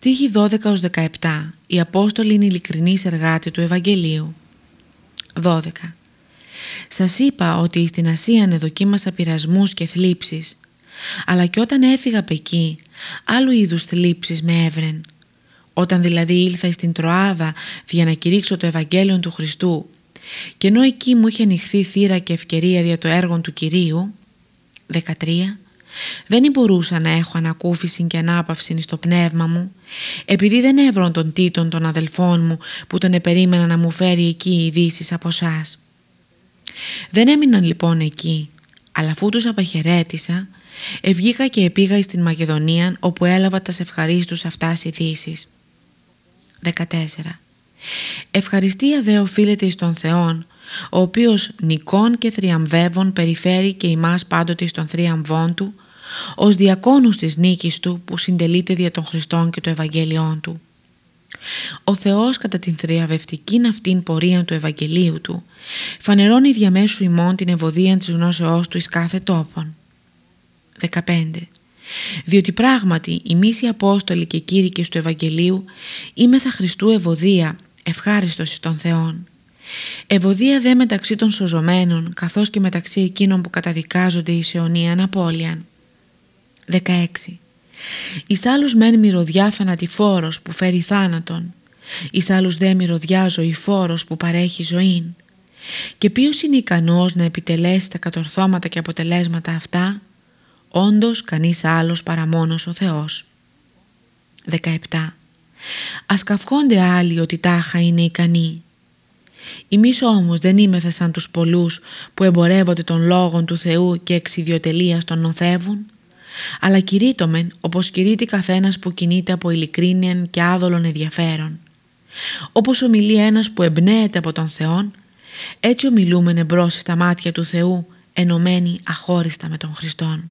Στίχη 12-17 Οι Απόστολοι είναι ειλικρινείς εργάτη του Ευαγγελίου. 12 Σας είπα ότι στην Ασία δοκίμασα πειρασμούς και θλίψεις αλλά και όταν έφυγα από εκεί άλλου είδους θλίψεις με έβρεν. Όταν δηλαδή ήλθα στην Τροάδα για να κηρύξω το Ευαγγέλιο του Χριστού και ενώ εκεί μου είχε ανοιχθεί θύρα και ευκαιρία για το έργο του Κυρίου 13 δεν μπορούσα να έχω ανακούφιση και ανάπαυση στο πνεύμα μου επειδή δεν έβρον τον τίτον των αδελφών μου που τον επερίμενα να μου φέρει εκεί ειδήσεις από εσάς. Δεν έμειναν λοιπόν εκεί αλλά αφού τους απαχαιρέτησα ευγήκα και επήγα στην Μακεδονία όπου έλαβα τα ευχαρίστους αυτάς ειδήσεις. 14. Ευχαριστία δε οφείλεται εις τον Θεόν, ο οποίος νικών και θριαμβεύων περιφέρει και ημάς πάντοτε εις τον θριαμβών του, ως διακόνους της νίκης του που συντελείται δια των Χριστών και το Ευαγγέλιών του. Ο Θεός κατά την θριαβευτική αυτήν πορεία του Ευαγγελίου του φανερώνει διαμέσου ημών την ευωδία της γνώσεώς του εις κάθε τόπον. 15 διότι πράγματι οι μίση Απόστολοι και κήρυκες του Ευαγγελίου θα Χριστού ευωδία, ευχάριστος εις τον Θεόν. Ευωδία δε μεταξύ των σωζωμένων καθώς και μεταξύ εκείνων που καταδικάζονται εις αιωνίαν απώλειαν. 16. Εις άλλους μεν μυρωδιά θανατηφόρος που φέρει θάνατον, εις άλλους δε μυρωδιά ζωηφόρος που παρέχει ζωήν. Και ποιος είναι ικανός να επιτελέσει τα κατορθώματα και αποτελέσματα αυτά, όντως κανείς άλλος παρά μόνος ο Θεός. 17. Ας καυχόνται άλλοι ότι τάχα είναι ικανοί. Εμείς όμως δεν είμεθα σαν τους πολλούς που εμπορεύονται των λόγων του Θεού και εξιδιοτελείας τον νοθεύουν, αλλά κηρύττωμεν όπως κηρύττει καθένας που κινείται από ειλικρίνεια και άδολον ενδιαφέρον. Όπως ομιλεί ένας που εμπνέεται από τον Θεόν, έτσι ομιλούμεν εμπρός στα μάτια του Θεού ενωμένοι αχώριστα με τον Χριστόν.